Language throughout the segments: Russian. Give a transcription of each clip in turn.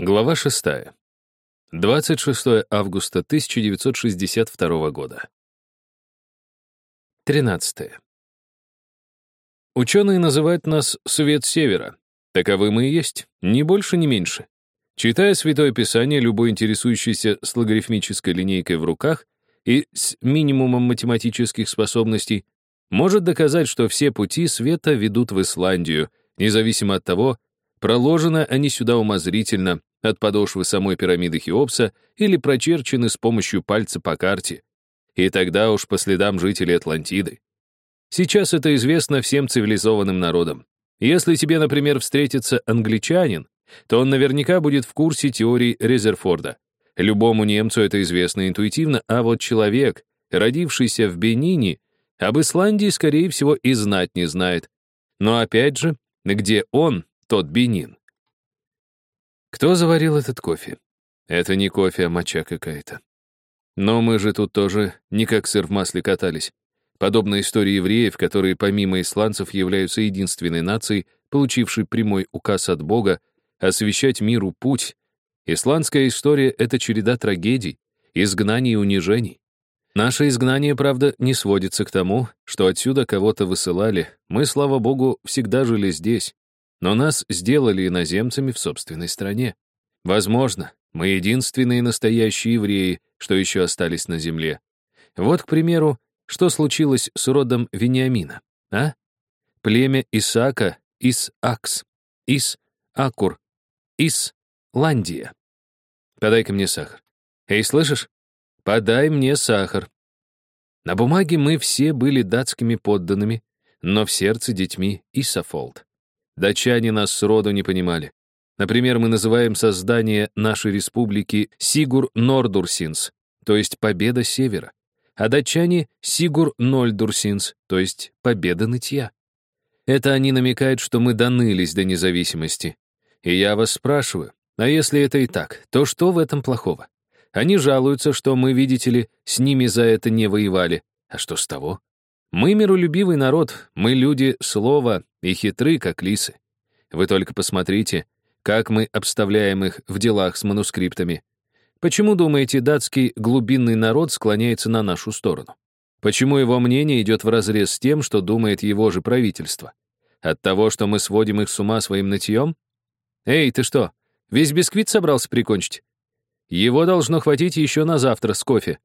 Глава 6. 26 августа 1962 года. 13. Ученые называют нас «свет севера». Таковы мы и есть, ни больше, ни меньше. Читая Святое Писание, любой интересующийся с логарифмической линейкой в руках и с минимумом математических способностей может доказать, что все пути света ведут в Исландию, независимо от того, проложены они сюда умозрительно от подошвы самой пирамиды Хеопса или прочерчены с помощью пальца по карте. И тогда уж по следам жителей Атлантиды. Сейчас это известно всем цивилизованным народам. Если тебе, например, встретится англичанин, то он наверняка будет в курсе теории Резерфорда. Любому немцу это известно интуитивно, а вот человек, родившийся в Бенине, об Исландии, скорее всего, и знать не знает. Но опять же, где он, тот Бенин? Кто заварил этот кофе? Это не кофе, а моча какая-то. Но мы же тут тоже не как сыр в масле катались. Подобно истории евреев, которые помимо исландцев являются единственной нацией, получившей прямой указ от Бога освещать миру путь, исландская история — это череда трагедий, изгнаний и унижений. Наше изгнание, правда, не сводится к тому, что отсюда кого-то высылали. Мы, слава богу, всегда жили здесь, но нас сделали иноземцами в собственной стране. Возможно, мы единственные настоящие евреи, что еще остались на земле. Вот, к примеру, что случилось с родом Вениамина, а? Племя Исаака из Акс, из Акур, из Ландия. Подай-ка мне сахар. Эй, слышишь? Подай мне сахар. На бумаге мы все были датскими подданными, но в сердце детьми Исафолд. Датчане нас сроду не понимали. Например, мы называем создание нашей республики Сигур Нордурсинс, то есть победа севера, а датчане — Сигур Нольдурсинс, то есть победа нытья. Это они намекают, что мы донылись до независимости. И я вас спрашиваю, а если это и так, то что в этом плохого? Они жалуются, что мы, видите ли, с ними за это не воевали. А что с того? Мы миролюбивый народ, мы люди слова и хитры, как лисы. Вы только посмотрите, как мы обставляем их в делах с манускриптами. Почему, думаете, датский глубинный народ склоняется на нашу сторону? Почему его мнение идет вразрез с тем, что думает его же правительство? От того, что мы сводим их с ума своим нытьем? Эй, ты что, весь бисквит собрался прикончить? Его должно хватить еще на завтра с кофе.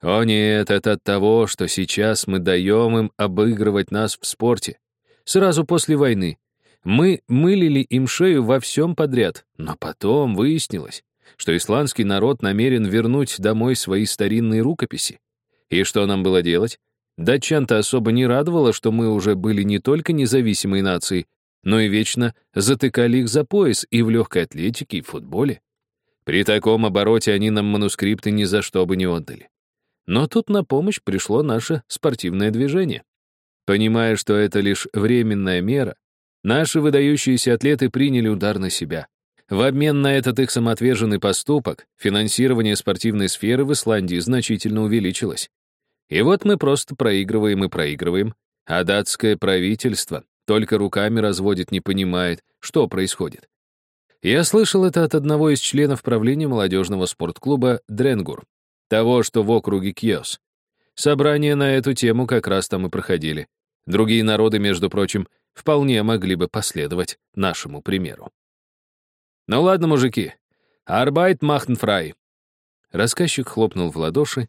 О нет, это от того, что сейчас мы даем им обыгрывать нас в спорте. Сразу после войны. Мы мылили им шею во всем подряд, но потом выяснилось, что исландский народ намерен вернуть домой свои старинные рукописи. И что нам было делать? Датчан-то особо не радовало, что мы уже были не только независимой нацией, но и вечно затыкали их за пояс и в легкой атлетике, и в футболе. При таком обороте они нам манускрипты ни за что бы не отдали. Но тут на помощь пришло наше спортивное движение. Понимая, что это лишь временная мера, наши выдающиеся атлеты приняли удар на себя. В обмен на этот их самоотверженный поступок финансирование спортивной сферы в Исландии значительно увеличилось. И вот мы просто проигрываем и проигрываем, а датское правительство только руками разводит, не понимает, что происходит. Я слышал это от одного из членов правления молодежного спортклуба «Дренгур», того, что в округе Кьос. Собрания на эту тему как раз там и проходили. Другие народы, между прочим, вполне могли бы последовать нашему примеру. «Ну ладно, мужики, арбайт махнфрай!» Рассказчик хлопнул в ладоши,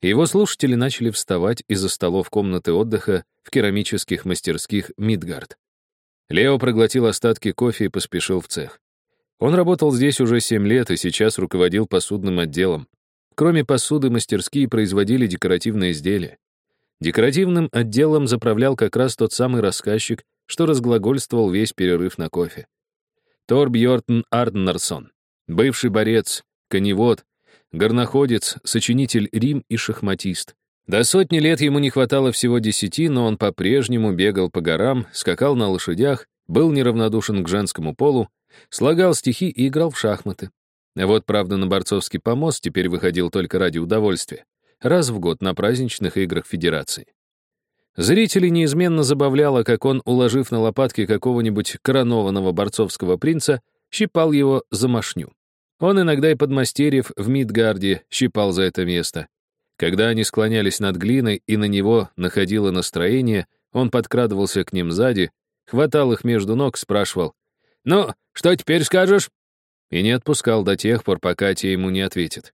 и его слушатели начали вставать из-за столов комнаты отдыха в керамических мастерских Мидгард. Лео проглотил остатки кофе и поспешил в цех. Он работал здесь уже семь лет и сейчас руководил посудным отделом. Кроме посуды, мастерские производили декоративные изделия. Декоративным отделом заправлял как раз тот самый рассказчик, что разглагольствовал весь перерыв на кофе. Тор Бьортен Арднарсон, бывший борец, коневод, горноходец, сочинитель рим и шахматист. До сотни лет ему не хватало всего десяти, но он по-прежнему бегал по горам, скакал на лошадях, был неравнодушен к женскому полу, слагал стихи и играл в шахматы. Вот, правда, на борцовский помост теперь выходил только ради удовольствия. Раз в год на праздничных играх Федерации. Зрителей неизменно забавляло, как он, уложив на лопатки какого-нибудь коронованного борцовского принца, щипал его за мошню. Он иногда и подмастерьев в Мидгарде щипал за это место. Когда они склонялись над глиной и на него находило настроение, он подкрадывался к ним сзади, хватал их между ног, спрашивал, «Ну, что теперь скажешь?» И не отпускал до тех пор, пока те ему не ответят.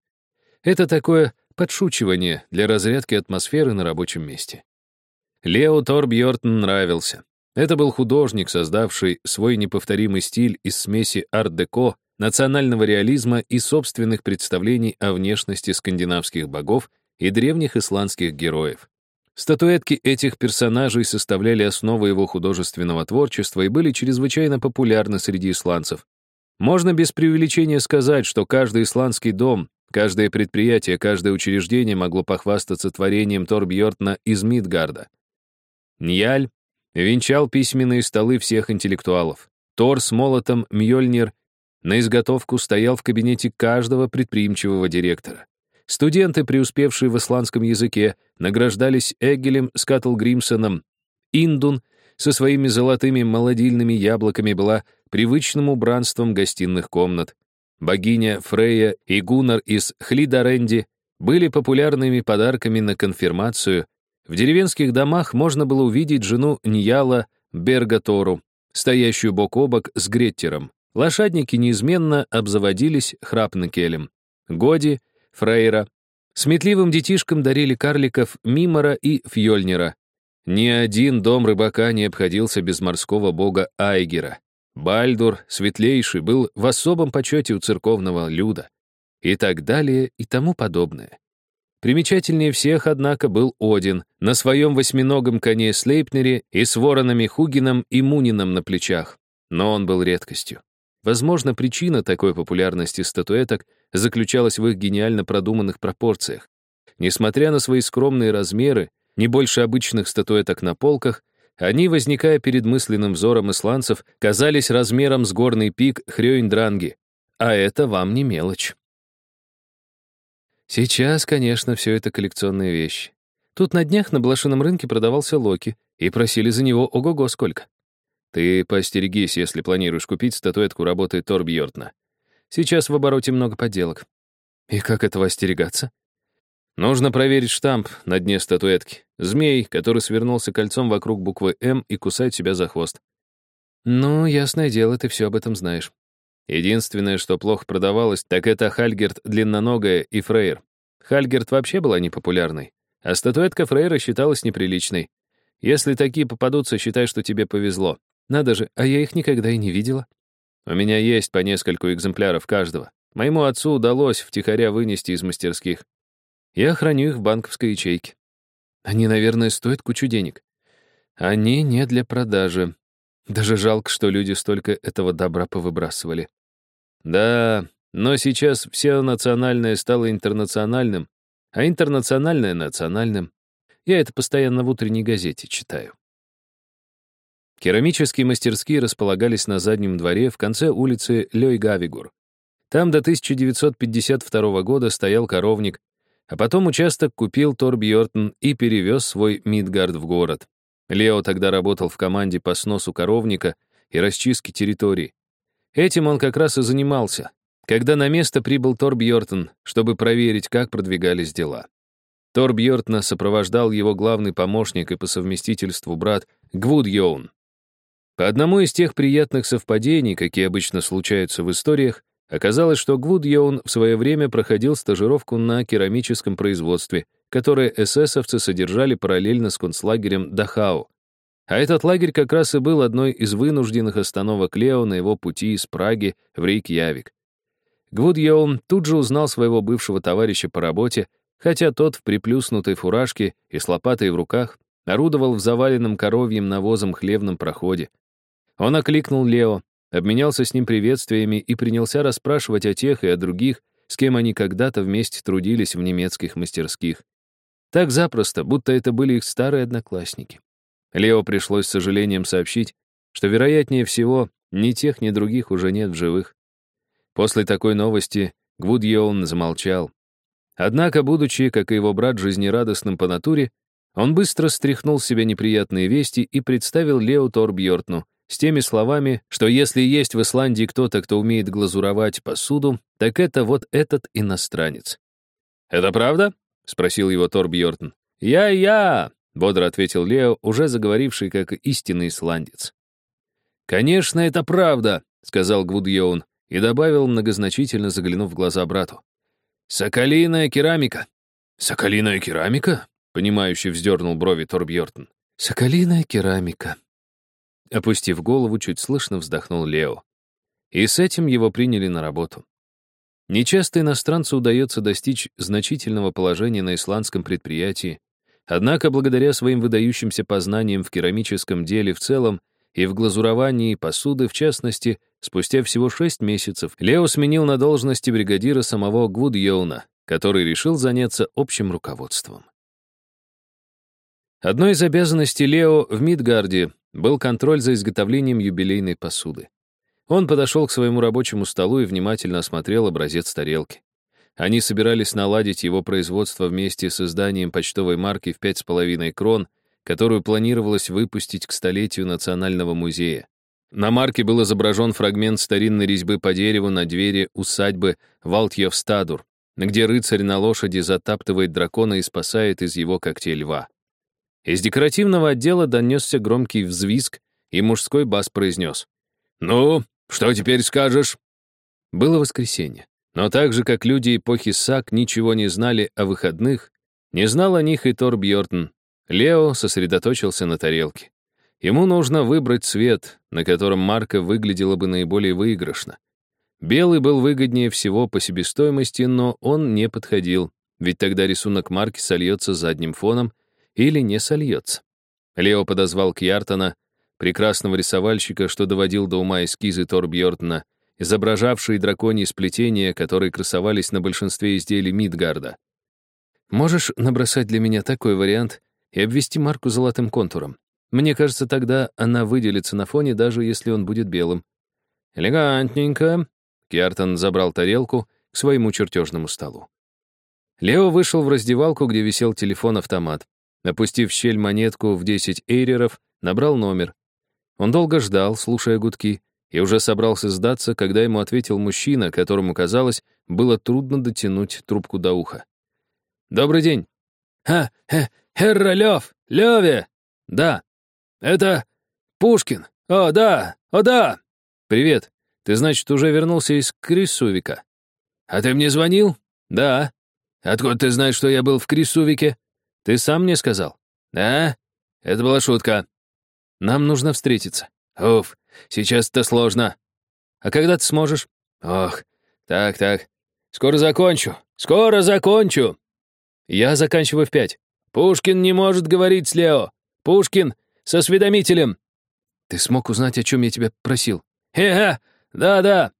Это такое подшучивание для разрядки атмосферы на рабочем месте. Лео Торбьортон нравился. Это был художник, создавший свой неповторимый стиль из смеси арт-деко, национального реализма и собственных представлений о внешности скандинавских богов и древних исландских героев. Статуэтки этих персонажей составляли основу его художественного творчества и были чрезвычайно популярны среди исландцев. Можно без преувеличения сказать, что каждый исландский дом, каждое предприятие, каждое учреждение могло похвастаться творением Торбьортна из Мидгарда. Ньяль венчал письменные столы всех интеллектуалов. Тор с молотом Мьёльнир на изготовку стоял в кабинете каждого предприимчивого директора. Студенты, преуспевшие в исландском языке, награждались Эггелем Скаттлгримсоном. Индун со своими золотыми молодильными яблоками была привычным убранством гостиных комнат. Богиня Фрея и Гуннар из Хлидаренди были популярными подарками на конфирмацию, в деревенских домах можно было увидеть жену Ньяла Бергатору, стоящую бок о бок с Греттером. Лошадники неизменно обзаводились храпнекелем. Годи, Фрейра. Сметливым детишкам дарили карликов Мимора и Фьёльнира. Ни один дом рыбака не обходился без морского бога Айгера. Бальдур, светлейший, был в особом почете у церковного люда. И так далее, и тому подобное. Примечательнее всех, однако, был Один на своем восьминогом коне Слейпнере и с воронами Хугином и Мунином на плечах. Но он был редкостью. Возможно, причина такой популярности статуэток заключалась в их гениально продуманных пропорциях. Несмотря на свои скромные размеры, не больше обычных статуэток на полках, они, возникая перед мысленным взором исландцев, казались размером с горный пик Хрёйндранги. А это вам не мелочь. Сейчас, конечно, все это коллекционные вещи. Тут на днях на блошином рынке продавался Локи, и просили за него ого-го сколько. Ты поостерегись, если планируешь купить статуэтку работы Торбьортна. Сейчас в обороте много подделок. И как этого остерегаться? Нужно проверить штамп на дне статуэтки. Змей, который свернулся кольцом вокруг буквы «М» и кусает себя за хвост. Ну, ясное дело, ты все об этом знаешь. Единственное, что плохо продавалось, так это Хальгерт длинноногая и Фрейр. Хальгерт вообще была непопулярной, а статуэтка Фрейра считалась неприличной. Если такие попадутся, считай, что тебе повезло. Надо же, а я их никогда и не видела. У меня есть по нескольку экземпляров каждого. Моему отцу удалось втихаря вынести из мастерских. Я храню их в банковской ячейке. Они, наверное, стоят кучу денег. Они не для продажи. Даже жалко, что люди столько этого добра повыбрасывали. Да, но сейчас все национальное стало интернациональным, а интернациональное — национальным. Я это постоянно в утренней газете читаю. Керамические мастерские располагались на заднем дворе в конце улицы Лёй-Гавигур. Там до 1952 года стоял коровник, а потом участок купил Торбьортен и перевез свой Мидгард в город. Лео тогда работал в команде по сносу коровника и расчистке территории. Этим он как раз и занимался, когда на место прибыл Тор Бьортон, чтобы проверить, как продвигались дела. Тор Бьортона сопровождал его главный помощник и по совместительству брат Гвуд Йоун. По одному из тех приятных совпадений, какие обычно случаются в историях, оказалось, что Гвуд Йоун в свое время проходил стажировку на керамическом производстве — которые эсэсовцы содержали параллельно с концлагерем Дахау. А этот лагерь как раз и был одной из вынужденных остановок Лео на его пути из Праги в Рейкьявик. Гвудьеун тут же узнал своего бывшего товарища по работе, хотя тот в приплюснутой фуражке и с лопатой в руках орудовал в заваленном коровьем навозом хлевном проходе. Он окликнул Лео, обменялся с ним приветствиями и принялся расспрашивать о тех и о других, с кем они когда-то вместе трудились в немецких мастерских. Так запросто, будто это были их старые одноклассники. Лео пришлось с сожалением сообщить, что, вероятнее всего, ни тех, ни других уже нет в живых. После такой новости Гвудьеон замолчал. Однако, будучи, как и его брат, жизнерадостным по натуре, он быстро стряхнул с себя неприятные вести и представил Лео Торбьортну, с теми словами, что если есть в Исландии кто-то, кто умеет глазуровать посуду, так это вот этот иностранец. «Это правда?» — спросил его Тор Бьортон. «Я-я!» — бодро ответил Лео, уже заговоривший как истинный исландец. «Конечно, это правда», — сказал Гвудьоун и добавил, многозначительно заглянув в глаза брату. «Соколиная керамика». «Соколиная керамика?» — понимающе вздернул брови Торбьортон. «Соколиная керамика». Опустив голову, чуть слышно вздохнул Лео. И с этим его приняли на работу. Нечасто иностранцу удается достичь значительного положения на исландском предприятии, однако благодаря своим выдающимся познаниям в керамическом деле в целом и в глазуровании посуды в частности, спустя всего шесть месяцев Лео сменил на должности бригадира самого Гвудьоуна, который решил заняться общим руководством. Одной из обязанностей Лео в Мидгарде был контроль за изготовлением юбилейной посуды. Он подошел к своему рабочему столу и внимательно осмотрел образец тарелки. Они собирались наладить его производство вместе с изданием почтовой марки в пять с половиной крон, которую планировалось выпустить к столетию Национального музея. На марке был изображен фрагмент старинной резьбы по дереву на двери усадьбы Валтьевстадур, где рыцарь на лошади затаптывает дракона и спасает из его когтей льва. Из декоративного отдела донесся громкий взвизг, и мужской бас произнес. «Ну, что теперь скажешь?» Было воскресенье. Но так же, как люди эпохи САК ничего не знали о выходных, не знал о них и Тор Бьортон. Лео сосредоточился на тарелке. Ему нужно выбрать цвет, на котором марка выглядела бы наиболее выигрышно. Белый был выгоднее всего по себестоимости, но он не подходил, ведь тогда рисунок марки сольется задним фоном или не сольется. Лео подозвал Кьяртона, прекрасного рисовальщика, что доводил до ума эскизы Торбьортна, изображавшие драконьи сплетения, которые красовались на большинстве изделий Мидгарда. «Можешь набросать для меня такой вариант и обвести марку золотым контуром? Мне кажется, тогда она выделится на фоне, даже если он будет белым». «Элегантненько», — Кьяртон забрал тарелку к своему чертежному столу. Лео вышел в раздевалку, где висел телефон-автомат. Опустив в щель монетку в 10 эйреров, набрал номер. Он долго ждал, слушая гудки, и уже собрался сдаться, когда ему ответил мужчина, которому, казалось, было трудно дотянуть трубку до уха. «Добрый день». «Ха, хе, Херра Лев, Леве!» «Да». «Это Пушкин. О, да, о, да». «Привет. Ты, значит, уже вернулся из Крисувика?» «А ты мне звонил?» «Да». «Откуда ты знаешь, что я был в Крисувике?» «Ты сам мне сказал?» «Да? Это была шутка. Нам нужно встретиться. Уф, сейчас это сложно. А когда ты сможешь? Ох, так, так. Скоро закончу. Скоро закончу. Я заканчиваю в пять. Пушкин не может говорить с Лео. Пушкин с осведомителем. Ты смог узнать, о чем я тебя просил? Хе-ха, да-да.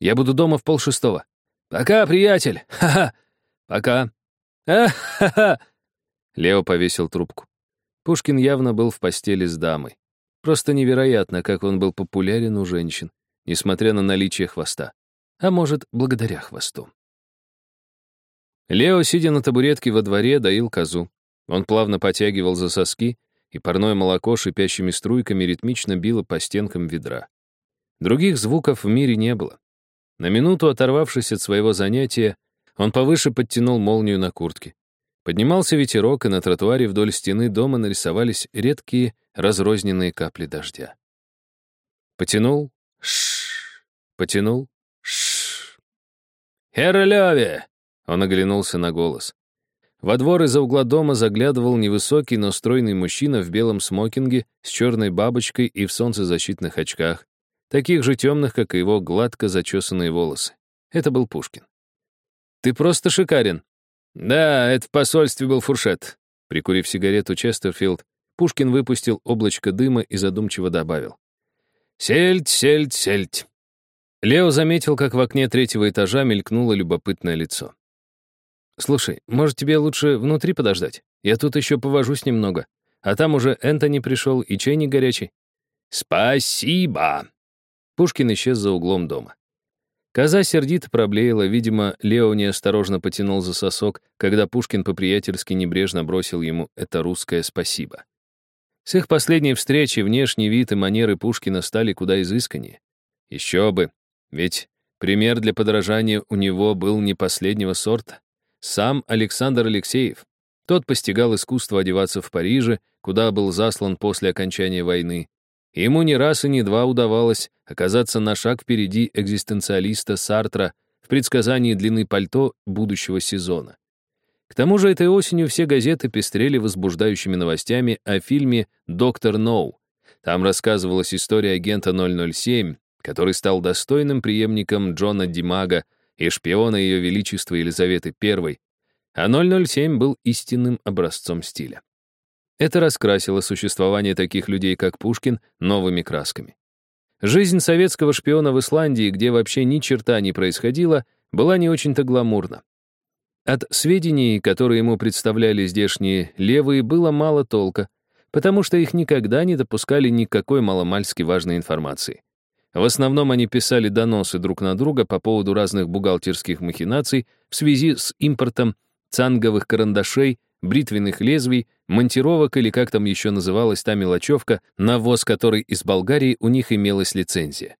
Я буду дома в полшестого. Пока, приятель. Ха-ха. Пока. А-ха-ха. Лео повесил трубку. Пушкин явно был в постели с дамой. Просто невероятно, как он был популярен у женщин, несмотря на наличие хвоста. А может, благодаря хвосту. Лео, сидя на табуретке во дворе, доил козу. Он плавно потягивал за соски, и парное молоко шипящими струйками ритмично било по стенкам ведра. Других звуков в мире не было. На минуту оторвавшись от своего занятия, он повыше подтянул молнию на куртке. Поднимался ветерок, и на тротуаре вдоль стены дома нарисовались редкие разрозненные капли дождя. Потянул, шш, потянул, шш. «Херр Он оглянулся на голос. Во двор из-за угла дома заглядывал невысокий, но стройный мужчина в белом смокинге с черной бабочкой и в солнцезащитных очках, таких же темных, как и его гладко зачесанные волосы. Это был Пушкин. «Ты просто шикарен», «Да, это в посольстве был фуршет». Прикурив сигарету Честерфилд, Пушкин выпустил облачко дыма и задумчиво добавил. «Сельдь, сельдь, сельдь». Лео заметил, как в окне третьего этажа мелькнуло любопытное лицо. «Слушай, может, тебе лучше внутри подождать? Я тут еще повожусь немного. А там уже Энтони пришел и чайник горячий». «Спасибо!» Пушкин исчез за углом дома. Коза сердито проблеяла, видимо, Лео неосторожно потянул за сосок, когда Пушкин по-приятельски небрежно бросил ему это русское «спасибо». С их последней встречи внешний вид и манеры Пушкина стали куда изысканнее. Еще бы, ведь пример для подражания у него был не последнего сорта. Сам Александр Алексеев. Тот постигал искусство одеваться в Париже, куда был заслан после окончания войны. Ему ни раз и ни два удавалось оказаться на шаг впереди экзистенциалиста Сартра в предсказании длины пальто будущего сезона. К тому же этой осенью все газеты пестрели возбуждающими новостями о фильме «Доктор Ноу». Там рассказывалась история агента 007, который стал достойным преемником Джона Димага и шпиона Ее Величества Елизаветы I, а 007 был истинным образцом стиля. Это раскрасило существование таких людей, как Пушкин, новыми красками. Жизнь советского шпиона в Исландии, где вообще ни черта не происходило, была не очень-то гламурна. От сведений, которые ему представляли здешние левые, было мало толка, потому что их никогда не допускали никакой маломальски важной информации. В основном они писали доносы друг на друга по поводу разных бухгалтерских махинаций в связи с импортом цанговых карандашей, бритвенных лезвий, монтировок или как там еще называлась та мелочевка, на ввоз которой из Болгарии у них имелась лицензия.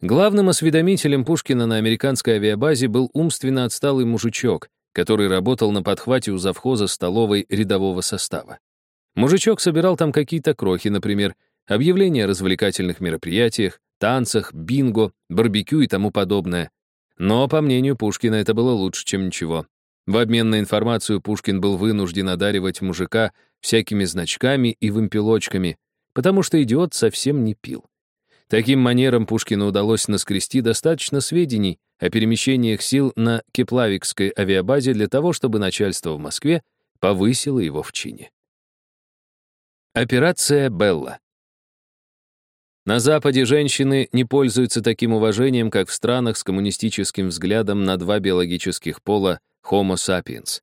Главным осведомителем Пушкина на американской авиабазе был умственно отсталый мужичок, который работал на подхвате у завхоза столовой рядового состава. Мужичок собирал там какие-то крохи, например, объявления о развлекательных мероприятиях, танцах, бинго, барбекю и тому подобное. Но, по мнению Пушкина, это было лучше, чем ничего. В обмен на информацию Пушкин был вынужден одаривать мужика всякими значками и вымпелочками, потому что идиот совсем не пил. Таким манером Пушкину удалось наскрести достаточно сведений о перемещениях сил на Кеплавикской авиабазе для того, чтобы начальство в Москве повысило его в чине. Операция «Белла». На Западе женщины не пользуются таким уважением, как в странах с коммунистическим взглядом на два биологических пола Homo sapiens.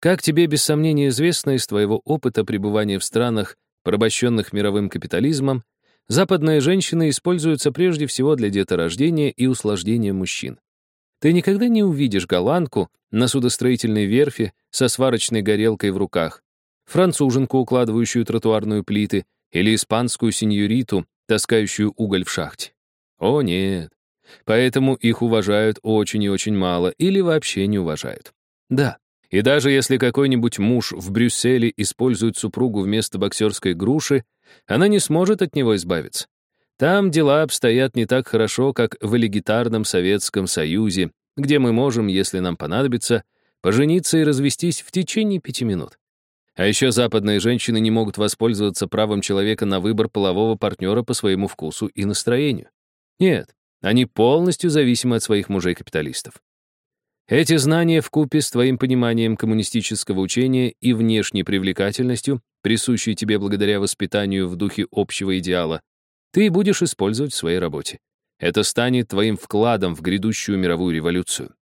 Как тебе без сомнения известно из твоего опыта пребывания в странах, порабощенных мировым капитализмом, Западные женщины используются прежде всего для деторождения и усложнения мужчин. Ты никогда не увидишь голландку на судостроительной верфи со сварочной горелкой в руках, француженку, укладывающую тротуарную плиты, или испанскую сеньориту, таскающую уголь в шахте. О, нет. Поэтому их уважают очень и очень мало или вообще не уважают. Да, и даже если какой-нибудь муж в Брюсселе использует супругу вместо боксерской груши, она не сможет от него избавиться. Там дела обстоят не так хорошо, как в элегитарном Советском Союзе, где мы можем, если нам понадобится, пожениться и развестись в течение пяти минут. А еще западные женщины не могут воспользоваться правом человека на выбор полового партнера по своему вкусу и настроению. Нет, они полностью зависимы от своих мужей-капиталистов. Эти знания вкупе с твоим пониманием коммунистического учения и внешней привлекательностью, присущей тебе благодаря воспитанию в духе общего идеала, ты будешь использовать в своей работе. Это станет твоим вкладом в грядущую мировую революцию.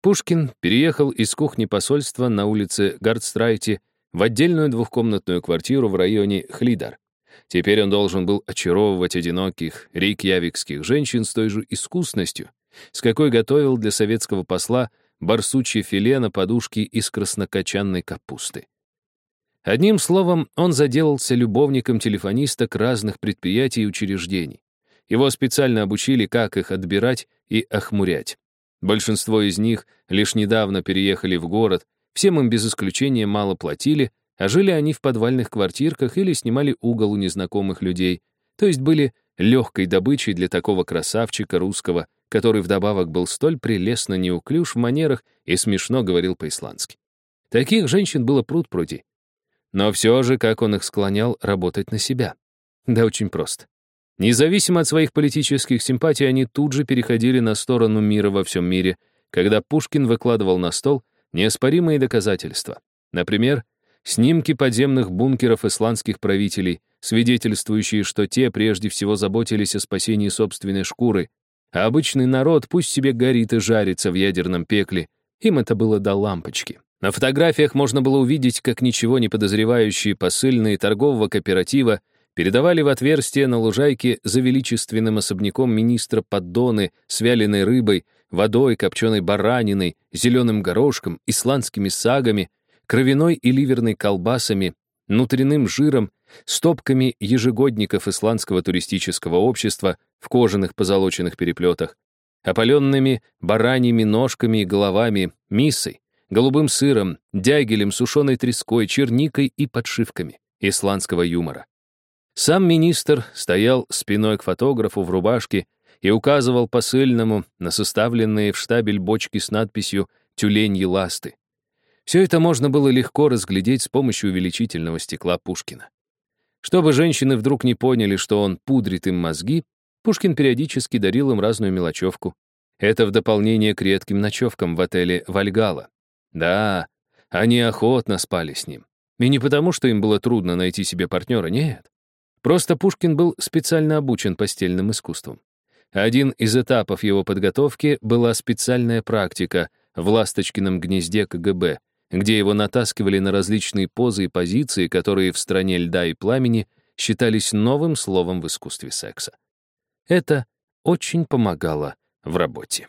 Пушкин переехал из кухни посольства на улице Гардстрайте в отдельную двухкомнатную квартиру в районе Хлидар. Теперь он должен был очаровывать одиноких рейкьявикских женщин с той же искусностью, с какой готовил для советского посла барсучье филе на подушке из краснокочанной капусты. Одним словом, он заделался любовником телефонисток разных предприятий и учреждений. Его специально обучили, как их отбирать и охмурять. Большинство из них лишь недавно переехали в город, всем им без исключения мало платили, а жили они в подвальных квартирках или снимали угол у незнакомых людей, то есть были легкой добычей для такого красавчика русского, который вдобавок был столь прелестно неуклюж в манерах и смешно говорил по-исландски. Таких женщин было пруд-пруди. Но все же, как он их склонял работать на себя. Да очень просто. Независимо от своих политических симпатий, они тут же переходили на сторону мира во всем мире, когда Пушкин выкладывал на стол неоспоримые доказательства. Например, снимки подземных бункеров исландских правителей, свидетельствующие, что те прежде всего заботились о спасении собственной шкуры, а обычный народ пусть себе горит и жарится в ядерном пекле. Им это было до лампочки. На фотографиях можно было увидеть, как ничего не подозревающие посыльные торгового кооператива передавали в отверстие на лужайке за величественным особняком министра поддоны с вяленой рыбой, водой, копченой бараниной, зеленым горошком, исландскими сагами, кровяной и ливерной колбасами, внутренним жиром, стопками ежегодников исландского туристического общества в кожаных позолоченных переплетах, опаленными бараньими ножками и головами, миссой, голубым сыром, дягелем, сушеной треской, черникой и подшивками исландского юмора. Сам министр стоял спиной к фотографу в рубашке и указывал посыльному на составленные в штабель бочки с надписью «Тюленьи ласты». Все это можно было легко разглядеть с помощью увеличительного стекла Пушкина. Чтобы женщины вдруг не поняли, что он пудрит им мозги, Пушкин периодически дарил им разную мелочевку. Это в дополнение к редким ночевкам в отеле «Вальгала». Да, они охотно спали с ним. И не потому, что им было трудно найти себе партнера, нет. Просто Пушкин был специально обучен постельным искусствам. Один из этапов его подготовки была специальная практика в «Ласточкином гнезде КГБ», где его натаскивали на различные позы и позиции, которые в «Стране льда и пламени» считались новым словом в искусстве секса. Это очень помогало в работе.